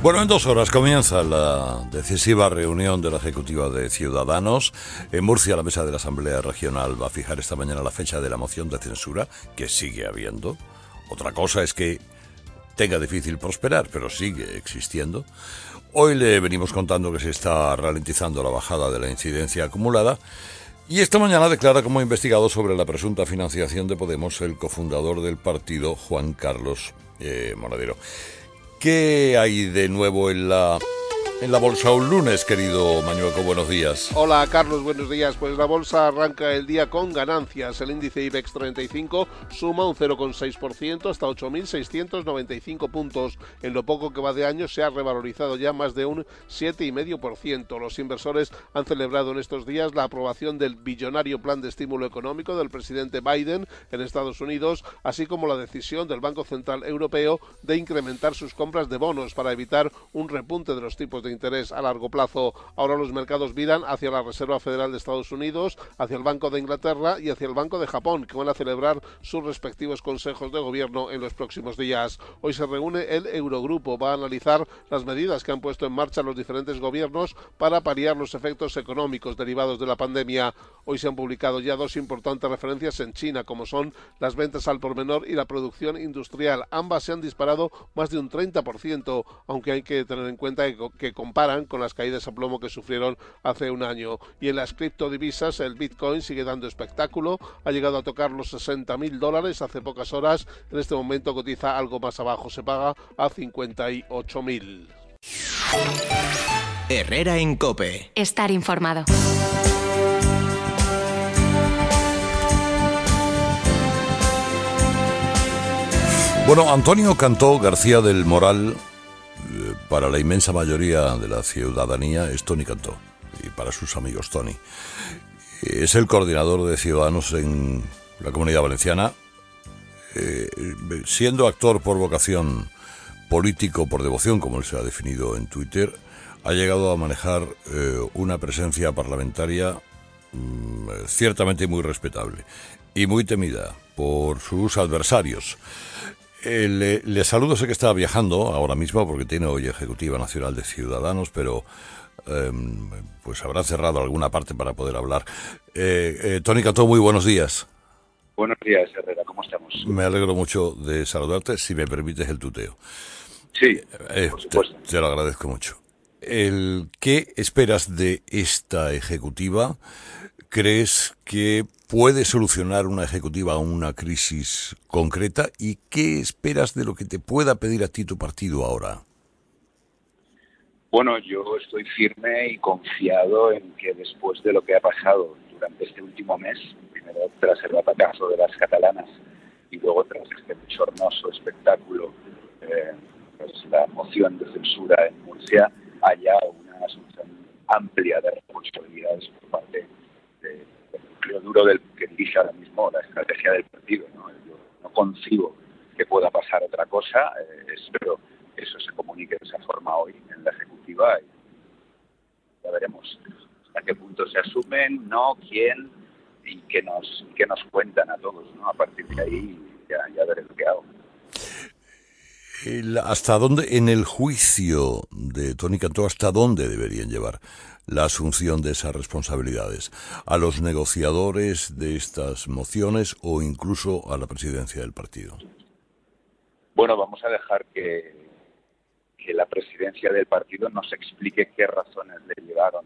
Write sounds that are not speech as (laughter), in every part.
Bueno, en dos horas comienza la decisiva reunión de la Ejecutiva de Ciudadanos. En Murcia, la mesa de la Asamblea Regional va a fijar esta mañana la fecha de la moción de censura, que sigue habiendo. Otra cosa es que tenga difícil prosperar, pero sigue existiendo. Hoy le venimos contando que se está ralentizando la bajada de la incidencia acumulada. Y esta mañana declara como investigado sobre la presunta financiación de Podemos el cofundador del partido, Juan Carlos eh, Moradero. ¿Qué hay de nuevo en la en la bolsa un lunes, querido Mañueco, buenos días. Hola, Carlos, buenos días. Pues la bolsa arranca el día con ganancias. El índice IBEX 35 suma un 0,6% hasta 8.695 puntos. En lo poco que va de año se ha revalorizado ya más de un 7,5%. Los inversores han celebrado en estos días la aprobación del billonario plan de estímulo económico del presidente Biden en Estados Unidos, así como la decisión del Banco Central Europeo de incrementar sus compras de bonos para evitar un repunte de los tipos de interés a largo plazo. Ahora los mercados miran hacia la Reserva Federal de Estados Unidos, hacia el Banco de Inglaterra y hacia el Banco de Japón, que van a celebrar sus respectivos consejos de gobierno en los próximos días. Hoy se reúne el Eurogrupo, va a analizar las medidas que han puesto en marcha los diferentes gobiernos para paliar los efectos económicos derivados de la pandemia. Hoy se han publicado ya dos importantes referencias en China, como son las ventas al por menor y la producción industrial. Ambas se han disparado más de un 30%, aunque hay que tener en cuenta que comparan con las caídas a plomo que sufrieron hace un año. Y en las criptodivisas, el Bitcoin sigue dando espectáculo, ha llegado a tocar los 60 mil dólares hace pocas horas, en este momento cotiza algo más abajo, se paga a 58 mil. Herrera en Cope. Estar informado. Bueno, Antonio Cantó García del Moral para la inmensa mayoría de la ciudadanía es Tony Cantó y para sus amigos Tony. Es el coordinador de Ciudadanos en la Comunidad Valenciana, eh, siendo actor por vocación, político por devoción, como él se ha definido en Twitter, ha llegado a manejar eh, una presencia parlamentaria mm, ciertamente muy respetable y muy temida por sus adversarios. Eh, le, saludo, sé que está viajando ahora mismo porque tiene hoy Ejecutiva Nacional de Ciudadanos, pero em, pues habrá cerrado alguna parte para poder hablar. Eh, eh, Tony Cató, muy buenos días. Buenos días, Herrera, ¿cómo estamos? Me alegro mucho de saludarte, si me permites el tuteo. Sí, te, lo agradezco mucho. El, ¿Qué esperas de esta ejecutiva? ¿Crees que puede solucionar una ejecutiva una crisis concreta? ¿Y qué esperas de lo que te pueda pedir a ti tu partido ahora? Bueno, yo estoy firme y confiado en que después de lo que ha pasado durante este último mes, primero tras el batacazo de las catalanas y luego tras este bochornoso espectáculo, eh, pues la moción de censura en Murcia, haya una asunción amplia de responsabilidades por parte lo duro del que dirige ahora mismo la estrategia del partido. No, Yo no concibo que pueda pasar otra cosa. Eh, espero que eso se comunique de esa forma hoy en la ejecutiva y ya veremos hasta qué punto se asumen, no, quién y qué nos, qué nos cuentan a todos. ¿no? A partir de ahí ya, ya veré lo que hago. ¿Hasta dónde, en el juicio de Tony Cantó, hasta dónde deberían llevar la asunción de esas responsabilidades? ¿A los negociadores de estas mociones o incluso a la presidencia del partido? Bueno, vamos a dejar que, que la presidencia del partido nos explique qué razones le llevaron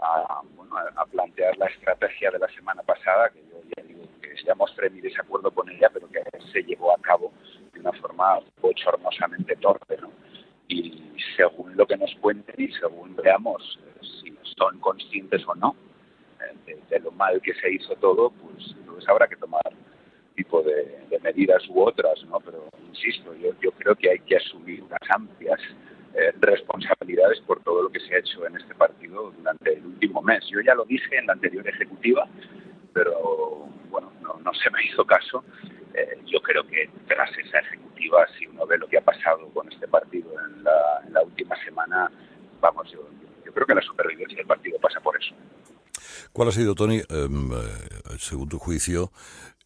a, bueno, a plantear la estrategia de la semana pasada, que yo ya digo que ya mostré mi desacuerdo con ella, pero que se llevó a cabo de una forma bochornosamente torpe, ¿no? Y según lo que nos cuenten y según veamos eh, si son conscientes o no eh, de, lo mal que se hizo todo, pues, pues habrá que tomar tipo de, medidas u otras, ¿no? Pero insisto, yo, yo creo que hay que asumir unas amplias eh, responsabilidades por todo lo que se ha hecho en este partido durante el último mes. Yo ya lo dije en la anterior ejecutiva, pero bueno, no, no se me hizo caso eh, yo creo que tras esa ejecutiva, si uno ve lo que ha pasado con este partido en la, última semana, vamos, yo, creo que la supervivencia del partido pasa por eso. ¿Cuál ha sido, Tony, em, eh, según tu juicio,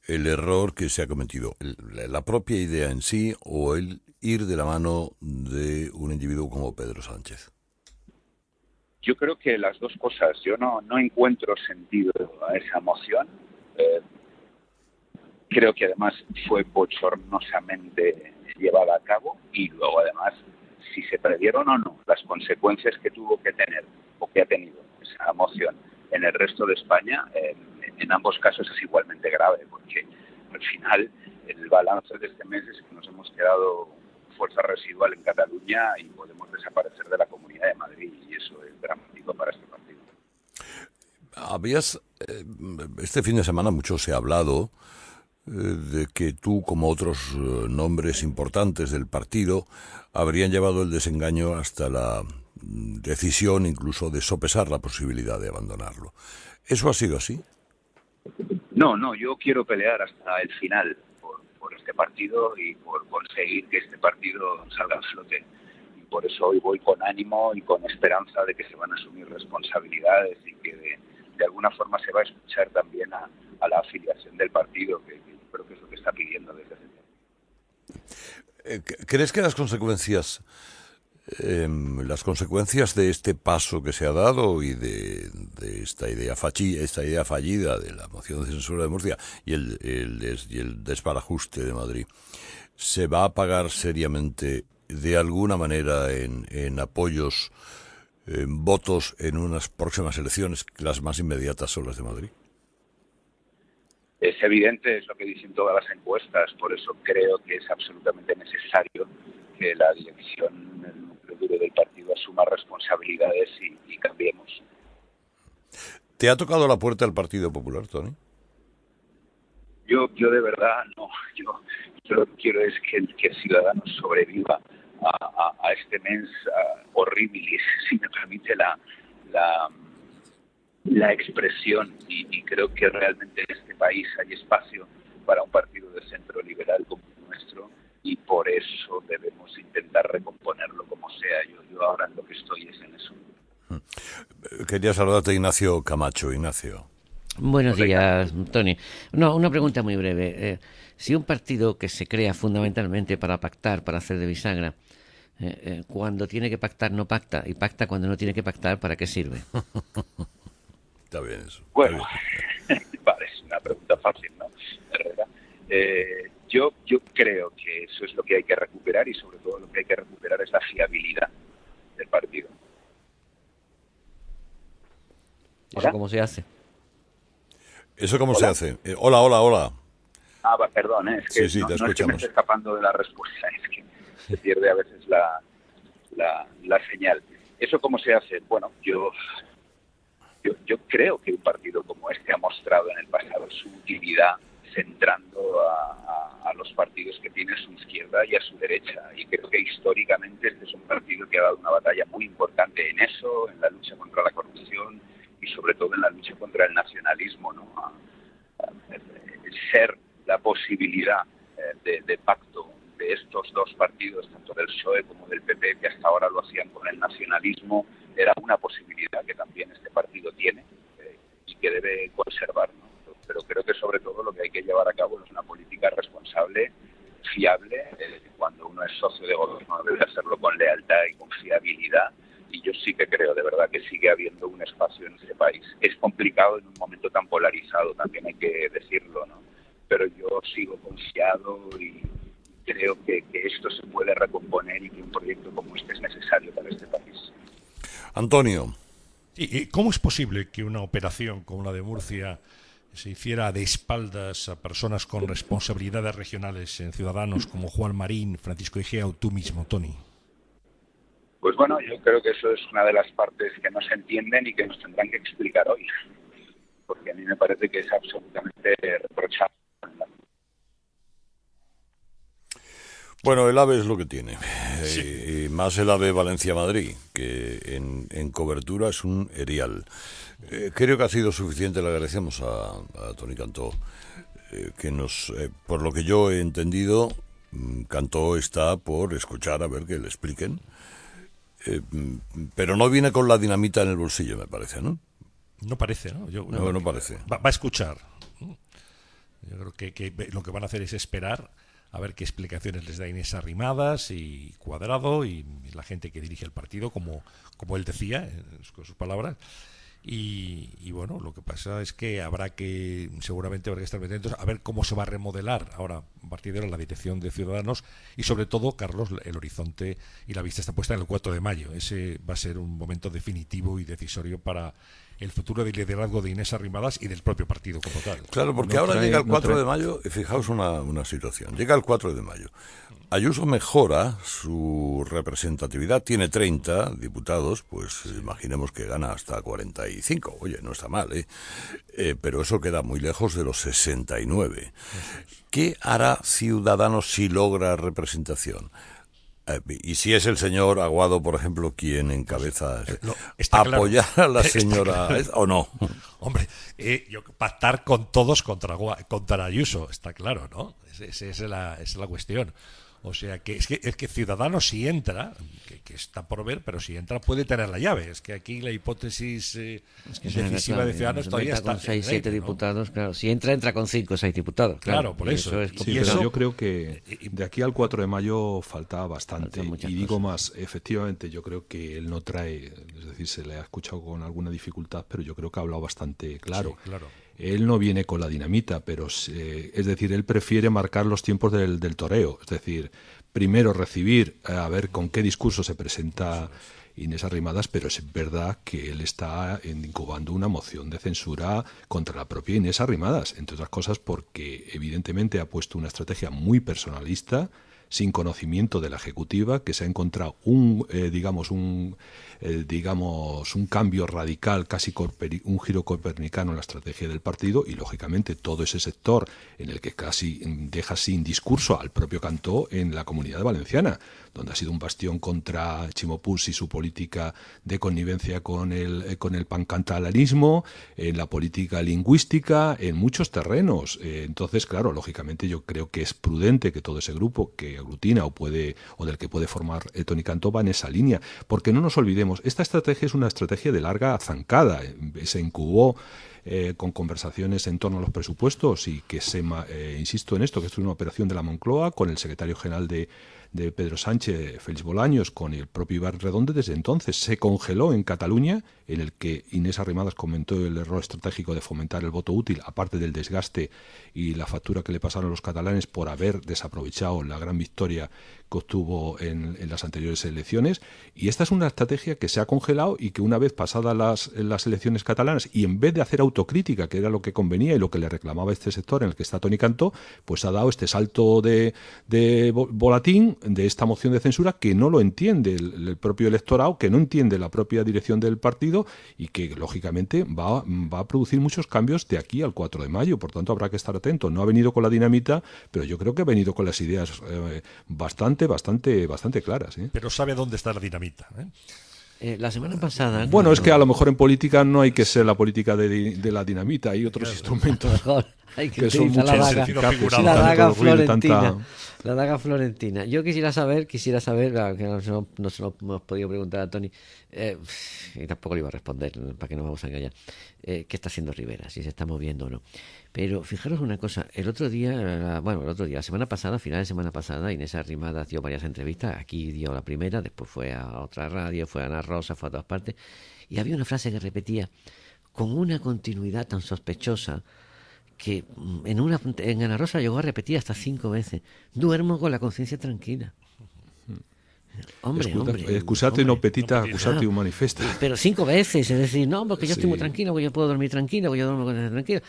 el error que se ha cometido? ¿La propia idea en sí o el ir de la mano de un individuo como Pedro Sánchez? Yo creo que las dos cosas. Yo no, encuentro sentido a esa moción. Eh, creo que además fue bochornosamente llevada a cabo y luego además si se previeron o no las consecuencias que tuvo que tener o que ha tenido esa moción en el resto de España, en ambos casos es igualmente grave porque al final el balance de este mes es que nos hemos quedado fuerza residual en Cataluña y podemos desaparecer de la Comunidad de Madrid y eso es dramático para este partido. Habías, eh, este fin de semana mucho se ha hablado eh, de que tú, como otros eh, nombres importantes del partido, habrían llevado el desengaño hasta la mm, decisión incluso de sopesar la posibilidad de abandonarlo. ¿Eso ha sido así? No, no, yo quiero pelear hasta el final por este partido y por conseguir que este partido salga a flote. Por eso hoy voy con ánimo y con esperanza de que se van a asumir responsabilidades y que de, alguna forma se va a escuchar también a, la afiliación del partido, que, creo que es lo que está pidiendo desde hace tiempo. Eh, ¿Crees que las consecuencias Em, las consecuencias de este paso que se ha dado y de, esta idea fachi, esta idea fallida de la moción de censura de Murcia y el, el desbarajuste de Madrid se va a pagar seriamente de alguna manera en, en apoyos, en votos en unas próximas elecciones, las más inmediatas son las de Madrid. Es evidente, es lo que dicen todas las encuestas, por eso creo que es absolutamente necesario que la dirección del partido asuma responsabilidades y, cambiemos. ¿Te ha tocado la puerta del Partido Popular, Tony? Yo, yo de verdad no. (laughs) Yo, lo que quiero es que, que el ciudadano sobreviva a, este mes horrible, (laughs) si me permite la, la, expresión. Y, creo que realmente en este país hay espacio para un partido de centro liberal como el nuestro y por eso debemos intentar recomponerlo como sea. Yo, yo ahora lo que estoy es en eso. Quería saludarte Ignacio Camacho. Ignacio. Buenos días, Tony. No, una pregunta muy breve. Eh, si un partido que se crea fundamentalmente para pactar, para hacer de bisagra, eh, eh, cuando tiene que pactar no pacta y pacta cuando no tiene que pactar, ¿para qué sirve? (laughs) Está bien eso. Bueno, (laughs) vale, es una pregunta fácil, ¿no? Herrera. Eh, yo, yo creo que eso es lo que hay que recuperar y sobre todo lo que hay que recuperar es la fiabilidad del partido. ¿Eso cómo se hace? ¿Eso cómo se hace? Eh, hola, hola, hola. Ah, perdón, ¿eh? es que sí, sí, te escuchamos. escapando de la respuesta, (laughs) es que se pierde a veces la, la, la señal. ¿Eso cómo se hace? Bueno, yo, yo, yo creo que un partido como este ha mostrado en el pasado su utilidad centrando a, los partidos que tiene a su izquierda y a su derecha. Y creo que históricamente este es un partido que ha dado una batalla muy importante en eso, en la lucha contra la corrupción y sobre todo en la lucha contra el nacionalismo. ¿no? ser la posibilidad eh, de, pacto de estos dos partidos, tanto del PSOE como del PP, que hasta ahora lo hacían con el nacionalismo, era una posibilidad que también este partido tiene eh, y que debe conservar pero creo que sobre todo lo que hay que llevar a cabo es una política responsable, fiable. Eh, cuando uno es socio de gobierno debe hacerlo con lealtad y con fiabilidad. Y yo sí que creo de verdad que sigue habiendo un espacio en este país. Es complicado en un momento tan polarizado, también hay que decirlo, ¿no? Pero yo sigo confiado y creo que, que esto se puede recomponer y que un proyecto como este es necesario para este país. Antonio. ¿Y cómo es posible que una operación como la de Murcia se hiciera de espaldas a personas con responsabilidades regionales en Ciudadanos como Juan Marín, Francisco Egea o tú mismo, Tony? Pues bueno, yo creo que eso es una de las partes que no se entienden y que nos tendrán que explicar hoy, porque a mí me parece que es absolutamente reprochable. Bueno, el AVE es lo que tiene, y más el AVE Valencia-Madrid, que en, en cobertura es un erial. Eh, creo que ha sido suficiente, le agradecemos a, Tony Cantó, eh, que nos, eh, por lo que yo he entendido, mm, Cantó está por escuchar a ver que le expliquen, mm, pero no viene con la dinamita en el bolsillo, me parece, ¿no? No parece, ¿no? no, parece. Va, a escuchar. Yo creo que, que, lo que van a hacer es esperar a ver qué explicaciones les da Inés Arrimadas y Cuadrado y la gente que dirige el partido, como, como él decía, con sus palabras. Y, bueno, lo que pasa es que habrá que, seguramente habrá que estar atentos a ver cómo se va a remodelar ahora, a partir de ahora, la dirección de Ciudadanos y sobre todo, Carlos, el horizonte y la vista está puesta en el 4 de mayo. Ese va a ser un momento definitivo y decisorio para el futuro del liderazgo de Inés Arrimadas y del propio partido como tal. Claro, porque ahora llega el 4 de mayo, y fijaos una, una situación, llega el 4 de mayo. Ayuso mejora su representatividad, tiene 30 diputados, pues imaginemos que gana hasta 45. Oye, no está mal, ¿eh? ¿eh? pero eso queda muy lejos de los 69. ¿Qué hará Ciudadanos si logra representación? Eh, y si es el señor Aguado, por ejemplo, quien encabeza eh, apoyar a la (laughs) señora o no. Hombre, yo, pactar con todos contra, contra Ayuso, está claro, ¿no? Esa es la, es la cuestión. O sea, que es que, es que Ciudadanos si entra, que, está por ver, pero si entra puede tener la llave. Es que aquí la hipótesis eh, decisiva de Ciudadanos todavía está... Con seis, siete diputados, claro. Si entra, entra con cinco o seis diputados. Claro, por eso. es sí, pero yo creo que de aquí al 4 de mayo falta bastante. y digo más, efectivamente, yo creo que él no trae, es decir, se le ha escuchado con alguna dificultad, pero yo creo que ha hablado bastante claro. claro él no viene con la dinamita, pero es decir, él prefiere marcar los tiempos del, del, toreo, es decir, primero recibir eh, a ver con qué discurso se presenta Inés Arrimadas, pero es verdad que él está incubando una moción de censura contra la propia Inés Arrimadas, entre otras cosas porque evidentemente ha puesto una estrategia muy personalista, sin conocimiento de la ejecutiva, que se ha encontrado un, eh, digamos, un, digamos, un cambio radical, casi un giro copernicano en la estrategia del partido y, lógicamente, todo ese sector en el que casi deja sin discurso al propio Cantó en la comunidad valenciana donde ha sido un bastión contra Chimopus y su política de connivencia con el, eh, con el pancantalanismo, en la política lingüística, en muchos terrenos. Eh, entonces, claro, lógicamente yo creo que es prudente que todo ese grupo que aglutina o puede o del que puede formar eh, Tony Cantó va en esa línea, porque no nos olvidemos, esta estrategia es una estrategia de larga zancada, se incubó con conversaciones en torno a los presupuestos y que se, insisto en esto, que es una operación de la Moncloa con el secretario general de, de Pedro Sánchez, Félix Bolaños, con el propio Ibar Redondo, desde entonces se congeló en Cataluña, en el que Inés Arrimadas comentó el error estratégico de fomentar el voto útil, aparte del desgaste y la factura que le pasaron los catalanes por haber desaprovechado la gran victoria que obtuvo en, las anteriores elecciones. Y esta es una estrategia que se ha congelado y que una vez pasadas las, las elecciones catalanas, y en vez de hacer autocrítica, que era lo que convenía y lo que le reclamaba este sector en el que está Tony Cantó, pues ha dado este salto de, de volatín de esta moción de censura que no lo entiende el, propio electorado, que no entiende la propia dirección del partido y que lógicamente va, va, a producir muchos cambios de aquí al 4 de mayo. Por tanto, habrá que estar atento. No ha venido con la dinamita, pero yo creo que ha venido con las ideas eh, bastante, bastante, bastante claras. ¿eh? Pero sabe dónde está la dinamita. ¿eh? Eh, la semana pasada. Bueno, es que a lo mejor en política no hay que ser la política de, la dinamita, hay otros instrumentos (laughs) hay que, son mucho la daga, la daga florentina. La daga florentina. Yo quisiera saber, quisiera saber, que no, no, se lo hemos podido preguntar a Tony, eh, y tampoco le iba a responder, para que no vamos a engañar, eh, qué está haciendo Rivera, si se está moviendo o no. Pero fijaros una cosa, el otro día, bueno, el otro día, la semana pasada, final de semana pasada, Inés Arrimada dio varias entrevistas, aquí dio la primera, después fue a otra radio, fue a Ana Rosa, fue a todas partes, y había una frase que repetía con una continuidad tan sospechosa que mm, en, una, en Ana Rosa llegó a repetir hasta cinco veces, duermo con la conciencia tranquila. Hombre, hombre. Excusate no petita, acusate un manifesta. Pero cinco veces, es decir, no, porque yo estoy muy tranquilo, porque yo puedo dormir tranquilo, porque yo duermo tranquilo.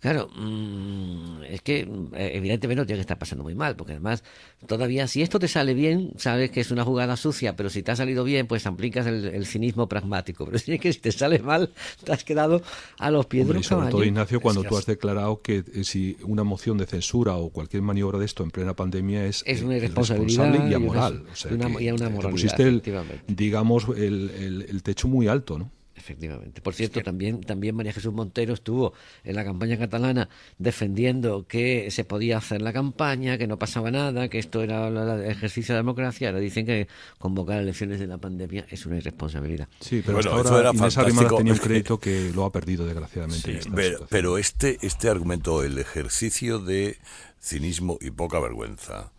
Claro, mm, es que eh, evidentemente no tiene que estar pasando muy mal, porque además, todavía, si esto te sale bien, sabes que es una jugada sucia, pero si te ha salido bien, pues aplicas el, cinismo pragmático. (laughs) Pero si es que si te sale mal, te has quedado a los pies de los sobre todo, Ignacio, cuando tú has declarado que eh, si una moción de censura o cualquier maniobra de esto en plena pandemia es, es una irresponsabilidad y amoral. o sea, una, pusiste, el, digamos, el, el, techo muy alto, ¿no? Efectivamente. Por cierto, también, también María Jesús Montero estuvo en la campaña catalana defendiendo que se podía hacer la campaña, que no pasaba nada, que esto era el ejercicio de democracia. Ahora dicen que convocar elecciones de la pandemia es una irresponsabilidad. Sí, pero hasta ahora Inés Arrimadas tenía un (laughs) crédito que lo ha perdido desgraciadamente. pero, este, este argumento, el ejercicio de cinismo y poca vergüenza,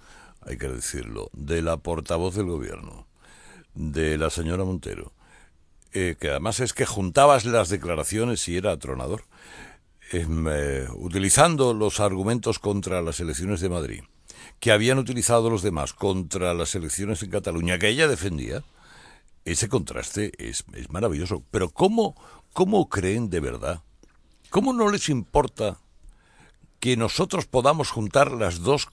hay que decirlo, de la portavoz del gobierno, de la señora Montero, eh, que además es que juntabas las declaraciones y era atronador, em, eh, utilizando los argumentos contra las elecciones de Madrid, que habían utilizado los demás contra las elecciones en Cataluña, que ella defendía, ese contraste es, es maravilloso. Pero ¿cómo, ¿cómo creen de verdad? ¿Cómo no les importa que nosotros podamos juntar las dos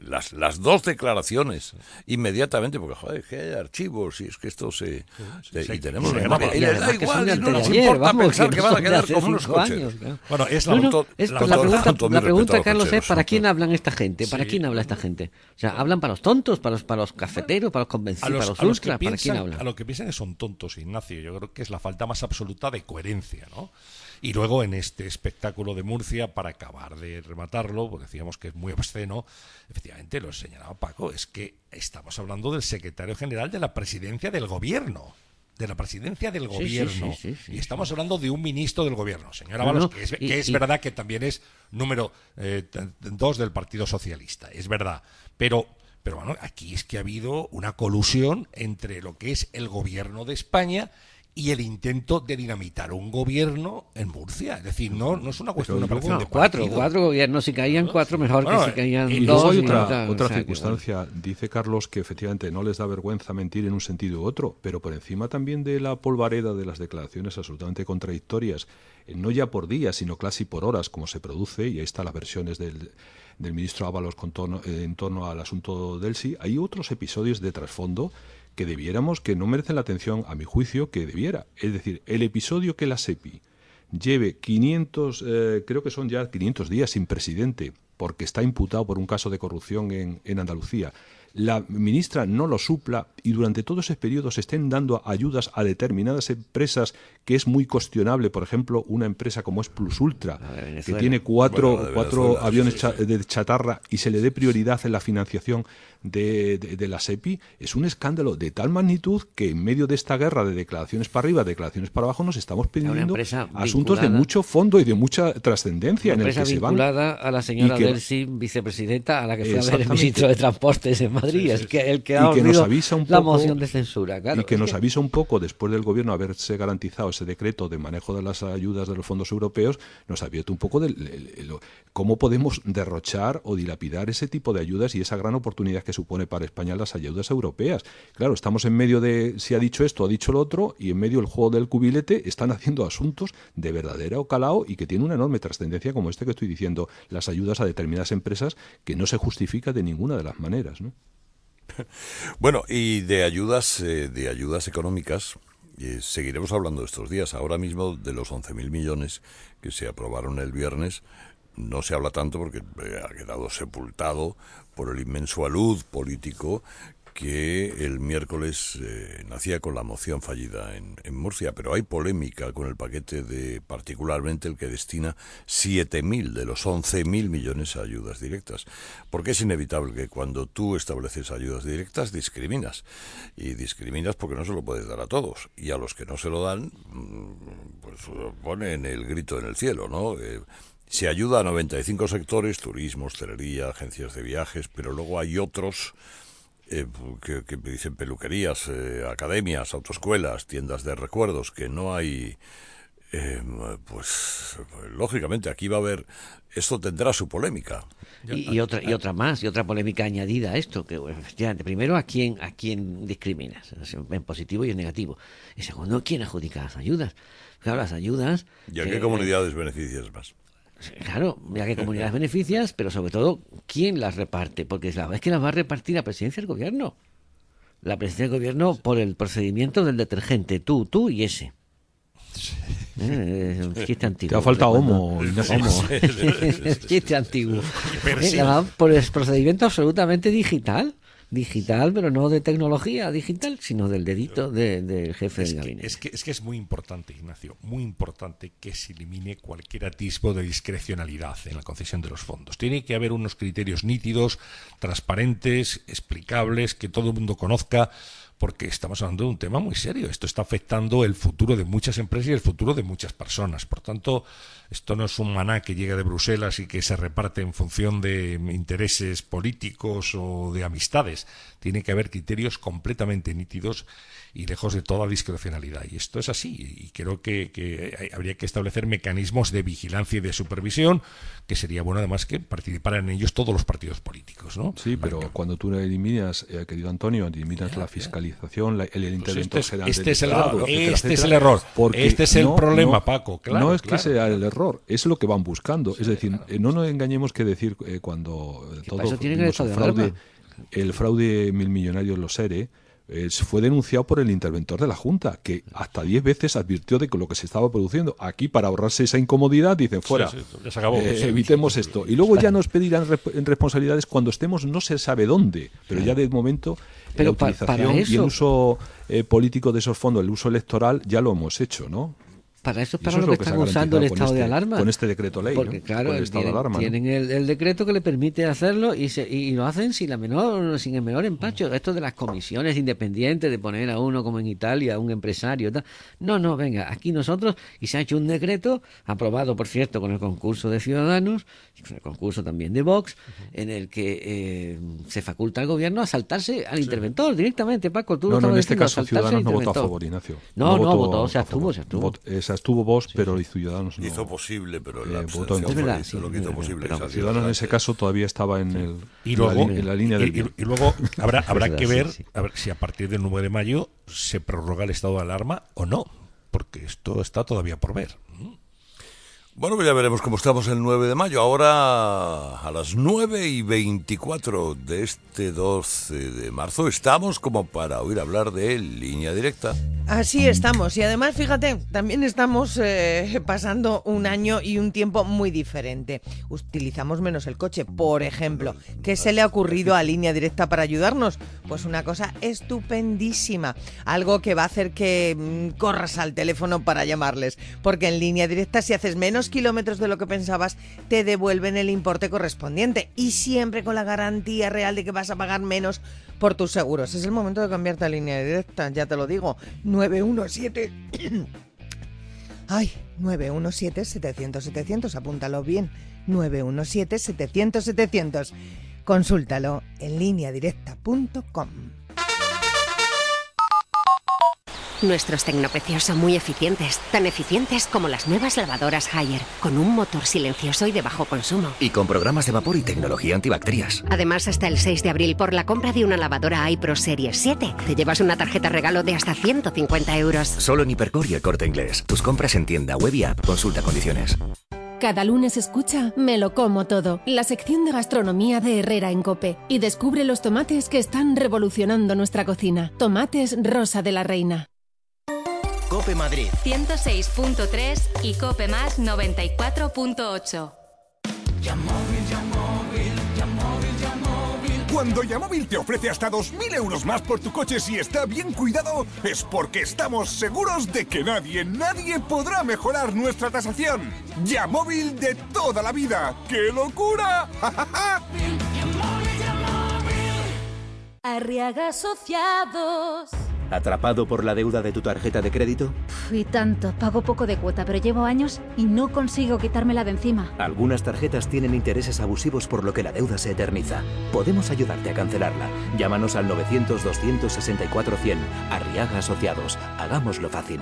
las, las dos declaraciones inmediatamente porque joder que hay archivos y es que esto se, y tenemos y les da igual y no nos importa pensar que van a quedar como unos coches. bueno es la, la, pregunta, la pregunta Carlos es para quién hablan esta gente para quién habla esta gente o sea hablan para los tontos para los para los cafeteros para los convencidos para los ultras para quién hablan a lo que piensan que son tontos Ignacio yo creo que es la falta más absoluta de coherencia no y luego en este espectáculo de Murcia, para acabar de rematarlo, porque decíamos que es muy obsceno, efectivamente lo señalaba Paco, es que estamos hablando del secretario general de la presidencia del gobierno de la presidencia del gobierno. y estamos hablando de un ministro del gobierno, señora Ábalos, que es, verdad que también es número eh, dos del Partido Socialista, es verdad. Pero, pero bueno, aquí es que ha habido una colusión entre lo que es el gobierno de España y el intento de dinamitar un gobierno en Murcia. Es decir, no, no es una cuestión de operación de cuatro, cuatro gobiernos. Si caían cuatro, mejor que si caían y dos. hay otra, otra circunstancia. Dice Carlos que efectivamente no les da vergüenza mentir en un sentido u otro, pero por encima también de la polvareda de las declaraciones absolutamente contradictorias, no ya por días, sino casi por horas, como se produce, y ahí están las versiones del, del ministro Ábalos eh, en torno al asunto del sí, hay otros episodios de trasfondo que debiéramos, que no merecen la atención, a mi juicio, que debiera. Es decir, el episodio que la SEPI lleve 500, eh, creo que son ya 500 días sin presidente, porque está imputado por un caso de corrupción en, en Andalucía, la ministra no lo supla y durante todo ese periodo se estén dando ayudas a determinadas empresas que es muy cuestionable, por ejemplo, una empresa como es Plus Ultra, que tiene cuatro, cuatro aviones de chatarra y se le dé prioridad en la financiación de, de, la SEPI, es un escándalo de tal magnitud que en medio de esta guerra de declaraciones para arriba, declaraciones para abajo, nos estamos pidiendo asuntos de mucho fondo y de mucha trascendencia en el que se van. a la señora Delsi, vicepresidenta, a la que fue a ver el ministro de Transportes en Madrid, es que el que ha y que nos avisa un poco, la moción de censura. Claro, y que nos avisa un poco, después del gobierno haberse garantizado ese decreto de manejo de las ayudas de los fondos europeos, nos abierto un poco de, cómo podemos derrochar o dilapidar ese tipo de ayudas y esa gran oportunidad que supone para España las ayudas europeas. Claro, estamos en medio de si ha dicho esto, ha dicho lo otro, y en medio del juego del cubilete están haciendo asuntos de verdadero calao y que tienen una enorme trascendencia como este que estoy diciendo, las ayudas a determinadas empresas que no se justifica de ninguna de las maneras, ¿no? (laughs) Bueno, y de ayudas, eh, de ayudas económicas, eh, seguiremos hablando estos días. Ahora mismo de los 11.000 millones que se aprobaron el viernes, no se habla tanto porque eh, ha quedado sepultado por el inmenso alud político que el miércoles eh, nacía con la moción fallida en, Murcia, pero hay polémica con el paquete de, particularmente el que destina 7.000 de los 11.000 millones a ayudas directas, porque es inevitable que cuando tú estableces ayudas directas discriminas, y discriminas porque no se lo puedes dar a todos, y a los que no se lo dan, mm, pues ponen el grito en el cielo, ¿no? Eh, se ayuda a 95 sectores, turismo, hostelería, agencias de viajes, pero luego hay otros eh, que, dicen peluquerías, eh, academias, autoescuelas, tiendas de recuerdos, que no hay... Eh, pues lógicamente aquí va a haber esto tendrá su polémica. Y, otra y otra más y otra polémica añadida a esto que efectivamente primero a quién a quién discriminas en positivo y en negativo. Y segundo quién adjudica las ayudas claro las ayudas y a qué comunidades beneficias más Claro, mira qué comunidades (laughs) beneficias, pero sobre todo, ¿quién las reparte? Porque es, la, es que las va a repartir la presidencia del gobierno. La presidencia del gobierno por el procedimiento del detergente, tú, tú y ese. Eh, (laughs) chiste antiguo. Te ha faltado homo, homo. chiste antiguo. Eh, por el procedimiento absolutamente digital digital, pero no de tecnología digital, sino del dedito del jefe del gabinete. es, que, es que es muy importante, Ignacio, muy importante que se elimine cualquier atisbo de discrecionalidad en la concesión de los fondos. Tiene que haber unos criterios nítidos, transparentes, explicables, que todo el mundo conozca porque estamos hablando de un tema muy serio. Esto está afectando el futuro de muchas empresas y el futuro de muchas personas. Por tanto, esto no es un maná que llega de Bruselas y que se reparte en función de intereses políticos o de amistades. Tiene que haber criterios completamente nítidos y lejos de toda discrecionalidad. Y esto es así. Y creo que, habría que establecer mecanismos de vigilancia y de supervisión, que sería bueno además que participaran en ellos todos los partidos políticos. ¿no? Sí, pero cuando tú eliminas, eh, querido Antonio, eliminas la fiscalización, el, pues interventor este, este, es, el error, este es el error. este es el problema, Paco. Claro, no es que sea el error, es lo que van buscando. Es decir, eh, no nos engañemos que decir eh, cuando todo tiene fraude, el fraude mil millonarios los SERE fue denunciado por el interventor de la Junta, que hasta diez veces advirtió de que lo que se estaba produciendo. Aquí, para ahorrarse esa incomodidad, dicen fuera, eh, evitemos esto. Y luego ya nos pedirán responsabilidades cuando estemos no se sabe dónde, pero ya de momento la utilización y el uso eh, político de esos fondos, el uso electoral, ya lo hemos hecho, ¿no? Para eso es para lo, que, están usando el estado de este, alarma. Con este decreto ley. Porque, claro, el tienen, de alarma, tienen el, decreto que le permite hacerlo y, se, y lo hacen sin la menor sin el menor empacho. Esto de las comisiones independientes, de poner a uno como en Italia, a un empresario. Tal. No, no, venga, aquí nosotros, y se ha hecho un decreto, aprobado, por cierto, con el concurso de Ciudadanos, el concurso también de Vox, en el que eh, se faculta al gobierno a saltarse al interventor directamente. Paco, tú no, no, en este caso Ciudadanos no votó a favor, Ignacio. No, no, votó, se abstuvo, se abstuvo estuvo vos, pero y Ciudadanos no. Hizo posible, pero la eh, votó en verdad, lo que hizo posible. Ciudadanos en ese caso todavía estaba en, el, y luego, en, la, línea del y, luego habrá, habrá que ver, a ver si a partir del 9 de mayo se prorroga el estado de alarma o no, porque esto está todavía por ver. Bueno, pues ya veremos cómo estamos el 9 de mayo. Ahora, a las 9 y 24 de este 12 de marzo, estamos como para oír hablar de línea directa. Así estamos. Y además, fíjate, también estamos eh, pasando un año y un tiempo muy diferente. Utilizamos menos el coche, por ejemplo. ¿Qué se le ha ocurrido a línea directa para ayudarnos? Pues una cosa estupendísima. Algo que va a hacer que mm, corras al teléfono para llamarles. Porque en línea directa, si haces menos kilómetros de lo que pensabas, te devuelven el importe correspondiente y siempre con la garantía real de que vas a pagar menos por tus seguros. Es el momento de cambiarte a línea directa, ya te lo digo. 917... Ay, 917-700-700, apúntalo bien. 917-700-700. Consúltalo en lineadirecta.com. Nuestros tecnopecios son muy eficientes, tan eficientes como las nuevas lavadoras Haier, con un motor silencioso y de bajo consumo. Y con programas de vapor y tecnología antibacterias. Además, hasta el 6 de abril, por la compra de una lavadora iPro Series 7, te llevas una tarjeta regalo de hasta 150 euros. Solo en Hipercor y el Corte Inglés. Tus compras en tienda web y app. Consulta condiciones. Cada lunes escucha Me lo como todo, la sección de gastronomía de Herrera en Cope, y descubre los tomates que están revolucionando nuestra cocina. Tomates Rosa de la Reina. Cope Madrid 106.3 y Cope Más 94.8. Cuando Yamóvil te ofrece hasta 2.000 euros más por tu coche si está bien cuidado, es porque estamos seguros de que nadie, nadie podrá mejorar nuestra tasación. Yamóvil de toda la vida. ¡Qué locura! (laughs) Arriaga Asociados. ¿Atrapado por la deuda de tu tarjeta de crédito? Fui tanto, pago poco de cuota, pero llevo años y no consigo quitármela de encima. Algunas tarjetas tienen intereses abusivos por lo que la deuda se eterniza. Podemos ayudarte a cancelarla. Llámanos al 900-264-100. Arriaga Asociados. Hagámoslo fácil.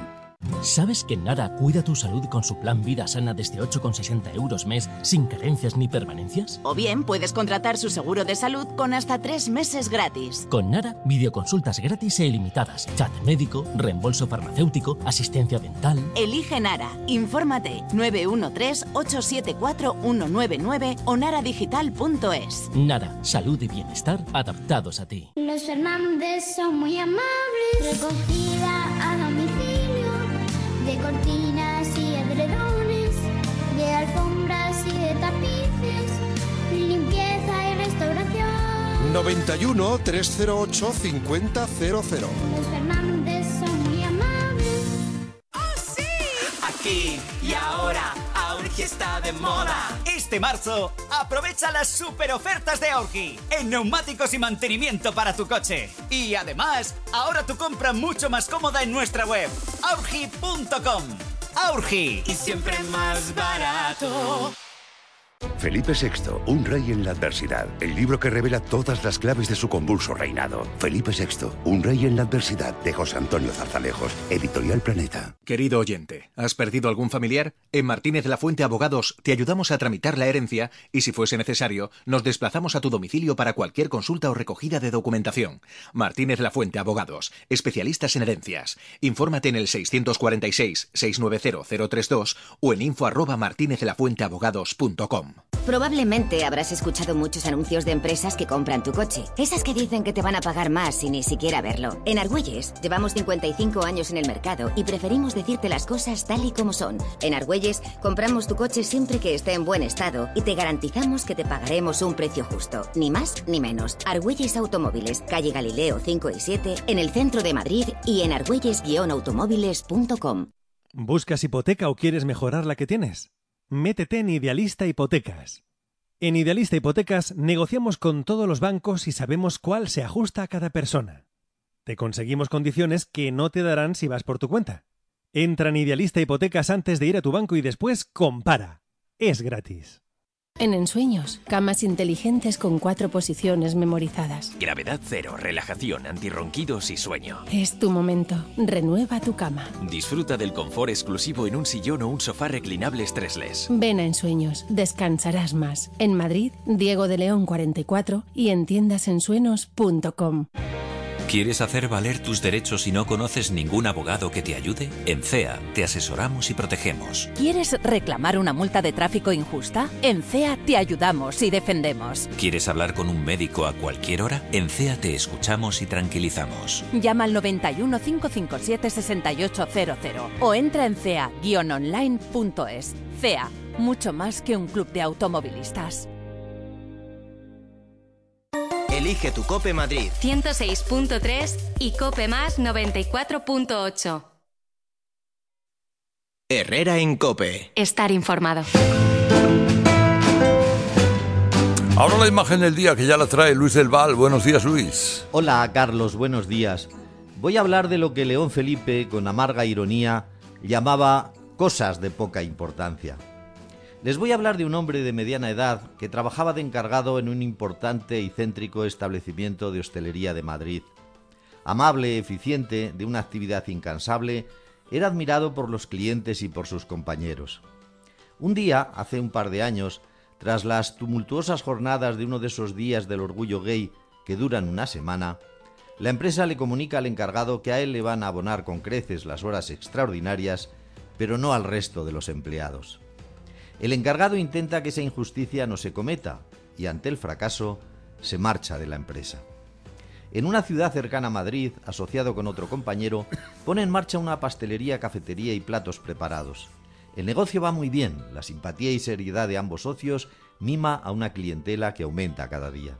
¿Sabes que Nara cuida tu salud con su plan Vida Sana desde 8,60 euros mes sin carencias ni permanencias? O bien puedes contratar su seguro de salud con hasta tres meses gratis. Con Nara, videoconsultas gratis e ilimitadas, chat médico, reembolso farmacéutico, asistencia dental. Elige Nara. Infórmate 913-874-199 o naradigital.es. Nara, salud y bienestar adaptados a ti. Los Fernández son muy amables. Recogida de cortinas y edredones, de alfombras y de tapices, limpieza y restauración. 91 308 5000. Los Fernández son muy amables. Aquí y ahora, Aurgi está de moda. Este marzo, aprovecha las super ofertas de Aurgi en neumáticos y mantenimiento para tu coche. Y además, ahora tu compra mucho más cómoda en nuestra web, aurgi.com. Aurgi. Y siempre más barato. Felipe VI, un rey en la adversidad. El libro que revela todas las claves de su convulso reinado. Felipe VI, un rey en la adversidad, de José Antonio Zarzalejos, Editorial Planeta. Querido oyente, ¿has perdido algún familiar? En Martínez La Fuente Abogados te ayudamos a tramitar la herencia y, si fuese necesario, nos desplazamos a tu domicilio para cualquier consulta o recogida de documentación. Martínez La Fuente Abogados, especialistas en herencias. Infórmate en el 646-690-032 o en info arroba. Probablemente habrás escuchado muchos anuncios de empresas que compran tu coche. Esas que dicen que te van a pagar más sin ni siquiera verlo. En Argüelles llevamos 55 años en el mercado y preferimos decirte las cosas tal y como son. En Argüelles compramos tu coche siempre que esté en buen estado y te garantizamos que te pagaremos un precio justo. Ni más ni menos. Argüelles Automóviles, calle Galileo 5 y 7, en el centro de Madrid y en argüelles-automóviles.com. ¿Buscas hipoteca o quieres mejorar la que tienes? Métete en Idealista Hipotecas. En Idealista Hipotecas negociamos con todos los bancos y sabemos cuál se ajusta a cada persona. Te conseguimos condiciones que no te darán si vas por tu cuenta. Entra en Idealista Hipotecas antes de ir a tu banco y después compara. Es gratis. En Ensueños, camas inteligentes con cuatro posiciones memorizadas. Gravedad cero, relajación, antirronquidos y sueño. Es tu momento. Renueva tu cama. Disfruta del confort exclusivo en un sillón o un sofá reclinable stressless. Ven a Ensueños, descansarás más. En Madrid, Diego de León 44 y en tiendasensuenos.com. ¿Quieres hacer valer tus derechos y no conoces ningún abogado que te ayude? En CEA te asesoramos y protegemos. ¿Quieres reclamar una multa de tráfico injusta? En CEA te ayudamos y defendemos. ¿Quieres hablar con un médico a cualquier hora? En CEA te escuchamos y tranquilizamos. Llama al 91 557 6800 o entra en cea-online.es. CEA, mucho más que un club de automovilistas. Elige tu Cope Madrid. 106.3 y Cope Más 94.8. Herrera en Cope. Estar informado. Ahora la imagen del día que ya la trae Luis del Val. Buenos días, Luis. Hola, Carlos, buenos días. Voy a hablar de lo que León Felipe, con amarga ironía, llamaba cosas de poca importancia. Les voy a hablar de un hombre de mediana edad que trabajaba de encargado en un importante y céntrico establecimiento de hostelería de Madrid. Amable, eficiente, de una actividad incansable, era admirado por los clientes y por sus compañeros. Un día, hace un par de años, tras las tumultuosas jornadas de uno de esos días del orgullo gay que duran una semana, la empresa le comunica al encargado que a él le van a abonar con creces las horas extraordinarias, pero no al resto de los empleados. El encargado intenta que esa injusticia no se cometa y ante el fracaso se marcha de la empresa. En una ciudad cercana a Madrid, asociado con otro compañero, pone en marcha una pastelería, cafetería y platos preparados. El negocio va muy bien, la simpatía y seriedad de ambos socios mima a una clientela que aumenta cada día.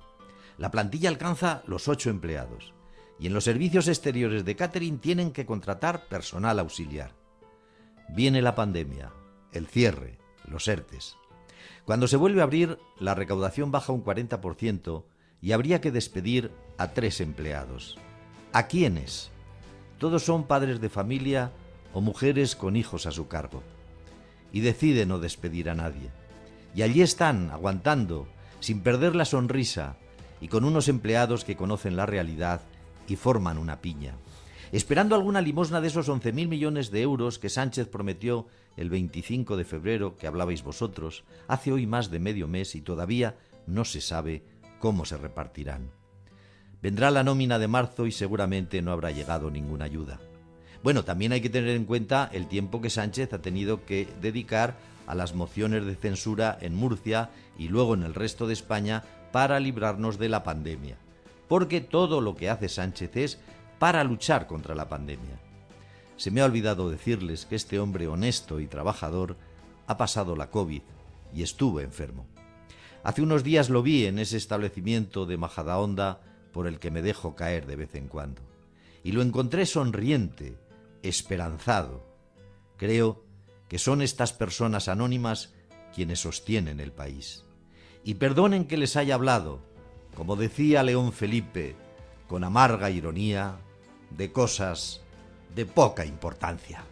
La plantilla alcanza los ocho empleados y en los servicios exteriores de catering tienen que contratar personal auxiliar. Viene la pandemia, el cierre, los ERTES. Cuando se vuelve a abrir, la recaudación baja un 40% y habría que despedir a tres empleados. ¿A quiénes? Todos son padres de familia o mujeres con hijos a su cargo. Y decide no despedir a nadie. Y allí están, aguantando, sin perder la sonrisa, y con unos empleados que conocen la realidad y forman una piña. Esperando alguna limosna de esos 11.000 millones de euros que Sánchez prometió el 25 de febrero, que hablabais vosotros, hace hoy más de medio mes y todavía no se sabe cómo se repartirán. Vendrá la nómina de marzo y seguramente no habrá llegado ninguna ayuda. Bueno, también hay que tener en cuenta el tiempo que Sánchez ha tenido que dedicar a las mociones de censura en Murcia y luego en el resto de España para librarnos de la pandemia. Porque todo lo que hace Sánchez es para luchar contra la pandemia. Se me ha olvidado decirles que este hombre honesto y trabajador ha pasado la COVID y estuvo enfermo. Hace unos días lo vi en ese establecimiento de Majadahonda por el que me dejo caer de vez en cuando. Y lo encontré sonriente, esperanzado. Creo que son estas personas anónimas quienes sostienen el país. Y perdonen que les haya hablado, como decía León Felipe, con amarga ironía, de cosas de poca importancia.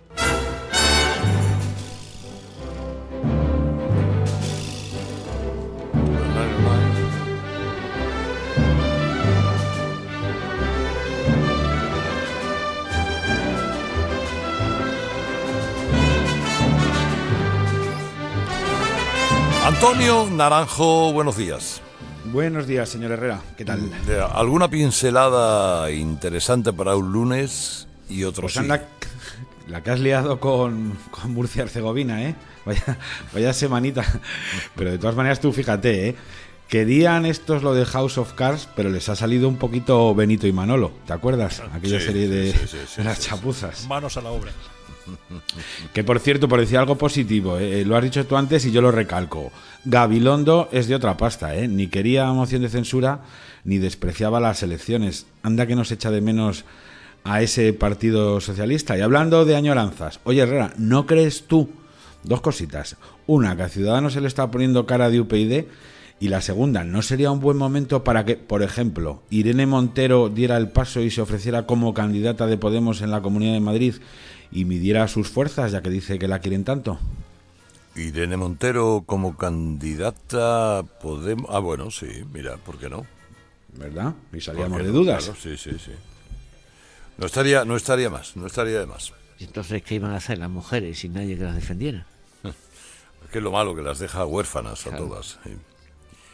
Antonio Naranjo, buenos días. Buenos días, señor Herrera. ¿Qué tal? De- ¿Alguna pincelada interesante para un lunes y otro Pues sí? la, la que has liado con, con Murcia-Herzegovina, ¿eh? Vaya, vaya semanita. Pero de todas maneras tú fíjate, ¿eh? Querían estos lo de House of Cards, pero les ha salido un poquito Benito y Manolo. ¿Te acuerdas? Aquella Sí, serie de, sí, sí, sí, de las chapuzas. Manos a la obra. Que por cierto, por decir algo positivo, eh, lo has dicho tú antes y yo lo recalco. Gabilondo es de otra pasta, ¿eh? Ni quería moción de censura ni despreciaba las elecciones. Anda que nos echa de menos a ese partido socialista. Y hablando de añoranzas, oye Herrera, ¿no crees tú? Dos cositas. Una, que a Ciudadanos se le está poniendo cara de UPyD. Y la segunda, ¿no sería un buen momento para que, por ejemplo, Irene Montero diera el paso y se ofreciera como candidata de Podemos en la Comunidad de Madrid y midiera sus fuerzas, ya que dice que la quieren tanto? Irene Montero como candidata, podemos... Ah, bueno, sí, mira, ¿por qué no? ¿Verdad? Y salíamos ¿Por qué de no? dudas. Claro, sí, sí, sí. No estaría, no estaría más, no estaría de más. ¿Y entonces qué iban a hacer las mujeres sin nadie que las defendiera? (laughs) Es que es lo malo que las deja huérfanas a todas. sí.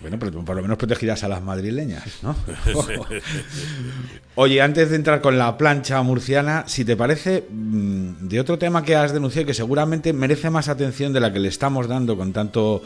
Bueno, pero por lo menos protegidas a las madrileñas, ¿no? (laughs) (laughs) Oye, antes de entrar con la plancha murciana, si te parece, mm, de otro tema que has denunciado y que seguramente merece más atención de la que le estamos dando con tanto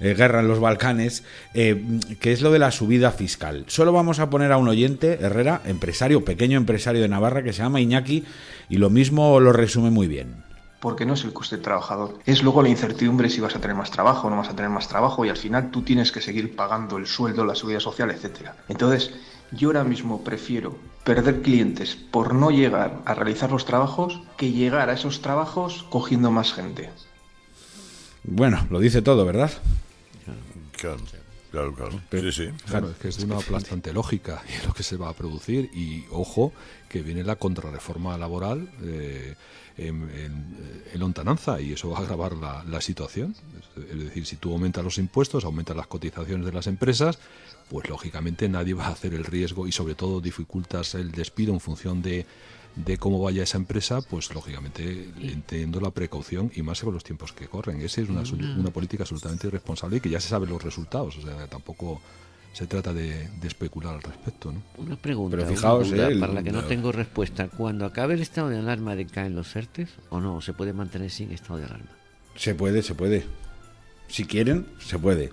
eh, guerra en los Balcanes, eh, que es lo de la subida fiscal. Solo vamos a poner a un oyente, Herrera, empresario, pequeño empresario de Navarra, que se llama Iñaki, y lo mismo lo resume muy bien. Porque no es el coste del trabajador. Es luego la incertidumbre si vas a tener más trabajo o no vas a tener más trabajo y al final tú tienes que seguir pagando el sueldo, la seguridad social, etc. Entonces, yo ahora mismo prefiero perder clientes por no llegar a realizar los trabajos que llegar a esos trabajos cogiendo más gente. Bueno, lo dice todo, ¿verdad? Claro, claro, claro. Pero- sí, sí. Claro, es que es de una aplastante lógica y (laughs) lo que se va a producir. Y ojo, que viene la contrarreforma laboral eh, en, en- en lontananza y eso va a agravar la, la situación. Es, es decir, si tú aumentas los impuestos, aumentas las cotizaciones de las empresas, pues lógicamente nadie va a hacer el riesgo y sobre todo dificultas el despido en función de de cómo vaya esa empresa, pues lógicamente entiendo la precaución y más con los tiempos que corren. Esa es una, Una- una política absolutamente irresponsable y que ya se saben los resultados. O sea, tampoco se trata de, de especular al respecto. ¿no? Una pregunta, Pero una duda eh, el- para la que no la- tengo respuesta. Cuando acabe el estado de alarma, ¿decaen los ERTES o no? ¿Se puede mantener sin estado de alarma? Se puede, se puede. Si quieren, se puede.